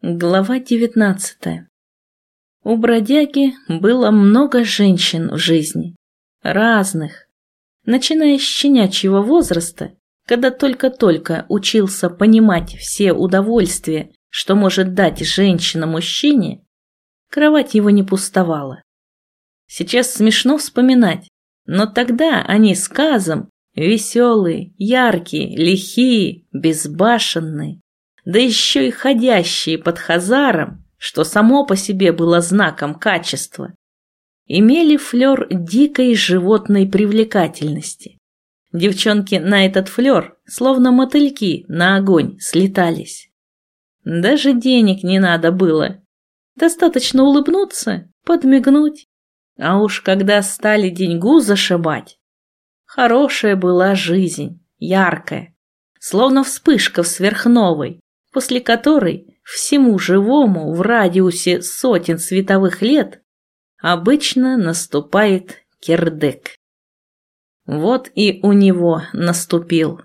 Глава девятнадцатая. У бродяги было много женщин в жизни. Разных. Начиная с щенячьего возраста, когда только-только учился понимать все удовольствия, что может дать женщина мужчине, кровать его не пустовала. Сейчас смешно вспоминать, но тогда они с Казом веселые, яркие, лихие, безбашенные, да еще и ходящие под хазаром, что само по себе было знаком качества, имели флер дикой животной привлекательности. Девчонки на этот флер, словно мотыльки, на огонь слетались. Даже денег не надо было. Достаточно улыбнуться, подмигнуть. А уж когда стали деньгу зашибать, хорошая была жизнь, яркая, словно вспышка в сверхновой, после которой всему живому в радиусе сотен световых лет обычно наступает кирдык. Вот и у него наступил.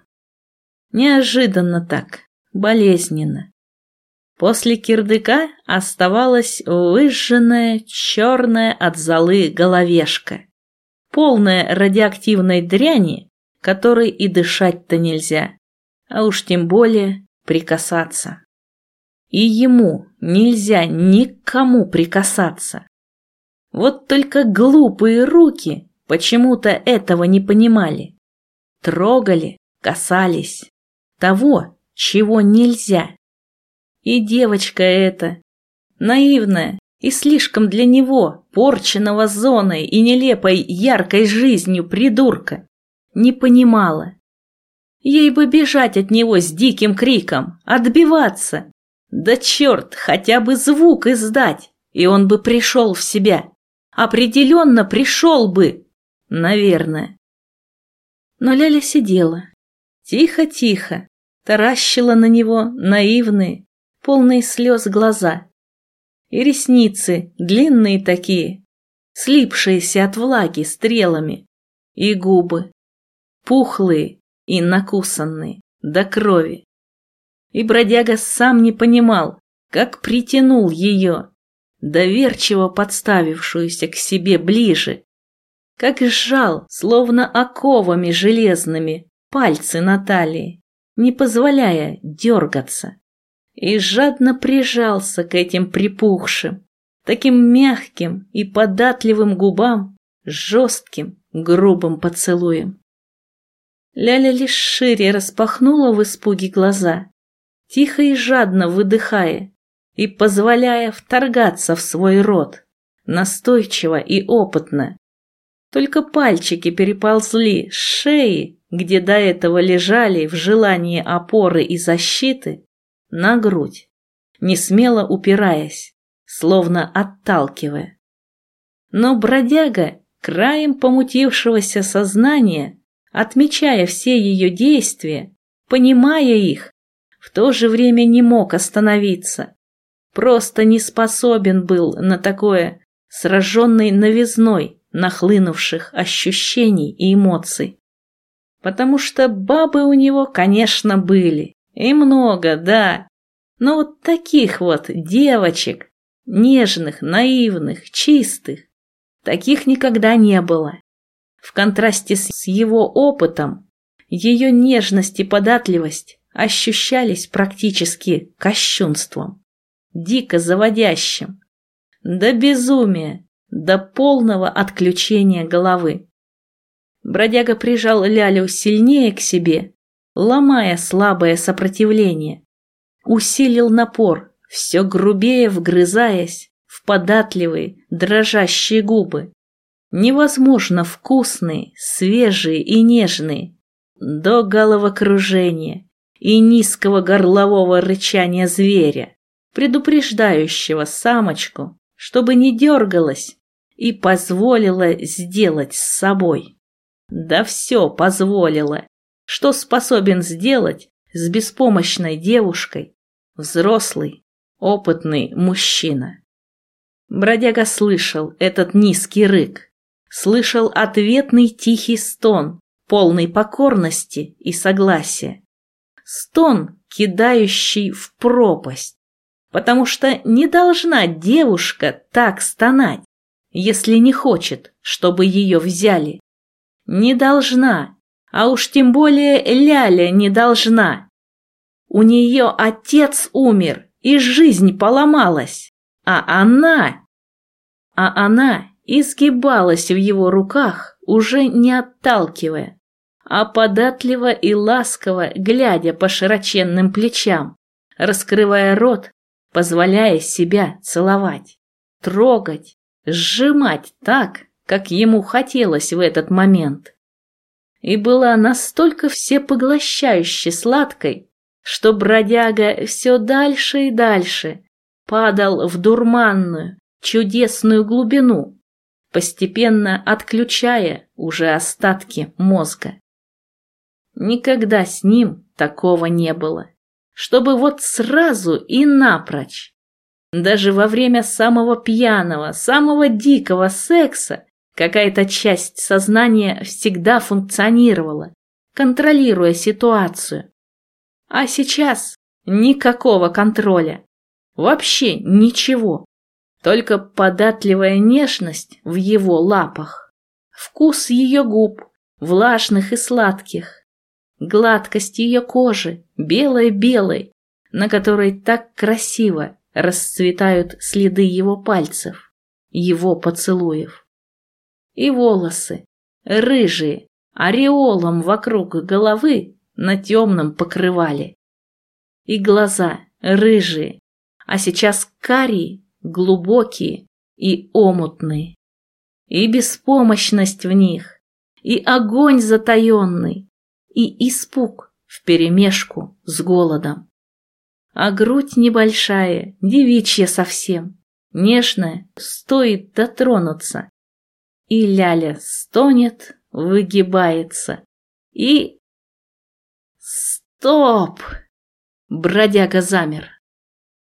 Неожиданно так, болезненно. После кирдыка оставалась выжженная черная от золы головешка, полная радиоактивной дряни, которой и дышать-то нельзя, а уж тем более прикасаться. И ему нельзя никому прикасаться. Вот только глупые руки почему-то этого не понимали. Трогали, касались того, чего нельзя. И девочка эта, наивная и слишком для него, порченного зоной и нелепой яркой жизнью придурка, не понимала, Ей бы бежать от него с диким криком, отбиваться. Да черт, хотя бы звук издать, и он бы пришел в себя. Определенно пришел бы. Наверное. Но Ляля сидела. Тихо-тихо, таращила на него наивные, полные слез глаза. И ресницы, длинные такие, слипшиеся от влаги стрелами. И губы, пухлые, и накусанные до крови. И бродяга сам не понимал, как притянул ее, доверчиво подставившуюся к себе ближе, как сжал, словно оковами железными, пальцы Натальи, не позволяя дергаться, и жадно прижался к этим припухшим, таким мягким и податливым губам, жестким, грубым поцелуем. Ляля лишь шире распахнула в испуге глаза, тихо и жадно выдыхая и позволяя вторгаться в свой рот, настойчиво и опытно. Только пальчики переползли с шеи, где до этого лежали в желании опоры и защиты, на грудь, не смело упираясь, словно отталкивая. Но бродяга, краем помутившегося сознания, отмечая все ее действия, понимая их, в то же время не мог остановиться. Просто не способен был на такое, сраженный новизной нахлынувших ощущений и эмоций. Потому что бабы у него, конечно, были, и много, да, но вот таких вот девочек, нежных, наивных, чистых, таких никогда не было. В контрасте с его опытом, ее нежность и податливость ощущались практически кощунством, дико заводящим, до безумия, до полного отключения головы. Бродяга прижал Лялю сильнее к себе, ломая слабое сопротивление, усилил напор, все грубее вгрызаясь в податливые, дрожащие губы невозможно вкусные, свежие и нежные, до головокружения и низкого горлового рычания зверя, предупреждающего самочку, чтобы не дергалась и позволила сделать с собой. Да все позволила, что способен сделать с беспомощной девушкой взрослый, опытный мужчина. Бродяга слышал этот низкий рык, слышал ответный тихий стон, полный покорности и согласия. Стон, кидающий в пропасть. потому что не должна девушка так стонать, если не хочет, чтобы ее взяли. Не должна, а уж тем более Ляля не должна. У нее отец умер, и жизнь поломалась, а она... А она изгибалась в его руках, уже не отталкивая, а податливо и ласково глядя по широченным плечам, раскрывая рот, позволяя себя целовать, трогать, сжимать так, как ему хотелось в этот момент. И была настолько всепоглощающе сладкой, что бродяга все дальше и дальше падал в дурманную, чудесную глубину, постепенно отключая уже остатки мозга. Никогда с ним такого не было, чтобы вот сразу и напрочь. Даже во время самого пьяного, самого дикого секса какая-то часть сознания всегда функционировала, контролируя ситуацию. А сейчас никакого контроля. Вообще ничего. Только податливая нежность в его лапах. Вкус ее губ, влажных и сладких. Гладкость ее кожи, белой-белой, на которой так красиво расцветают следы его пальцев, его поцелуев. И волосы, рыжие, ореолом вокруг головы на темном покрывале. И глаза рыжие, а сейчас карие, глубокие и омутные. И беспомощность в них, и огонь затаенный, и испуг вперемешку с голодом. А грудь небольшая, девичья совсем, нежная, стоит дотронуться. И ляля стонет, выгибается, и «Стоп!» Бродяга замер.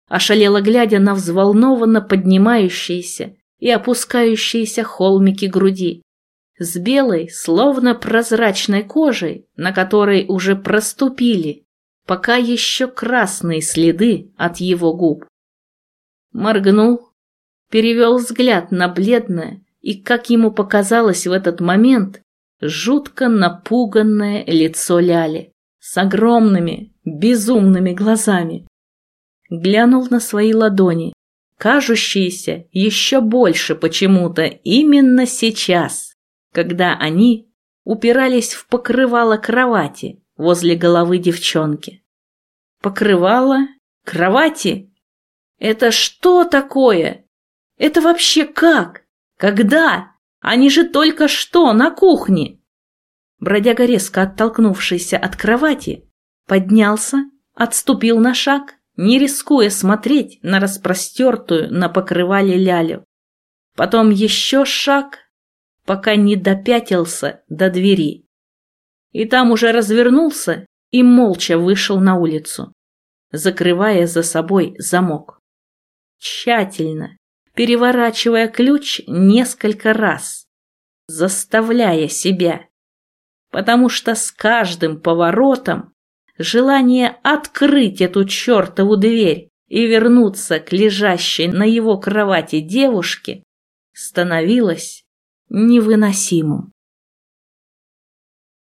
Ошалело глядя на взволнованно поднимающиеся и опускающиеся холмики груди, с белой, словно прозрачной кожей, на которой уже проступили, пока еще красные следы от его губ. Моргнул, перевел взгляд на бледное и, как ему показалось в этот момент, жутко напуганное лицо Ляли с огромными, безумными глазами. Глянул на свои ладони, кажущиеся еще больше почему-то именно сейчас, когда они упирались в покрывало кровати возле головы девчонки. Покрывало? Кровати? Это что такое? Это вообще как? Когда? Они же только что на кухне. Бродяга, резко оттолкнувшийся от кровати, поднялся, отступил на шаг, не рискуя смотреть на распростертую на покрывале лялю. Потом еще шаг, пока не допятился до двери. И там уже развернулся и молча вышел на улицу, закрывая за собой замок. Тщательно, переворачивая ключ несколько раз, заставляя себя потому что с каждым поворотом желание открыть эту чертову дверь и вернуться к лежащей на его кровати девушке становилось невыносимым.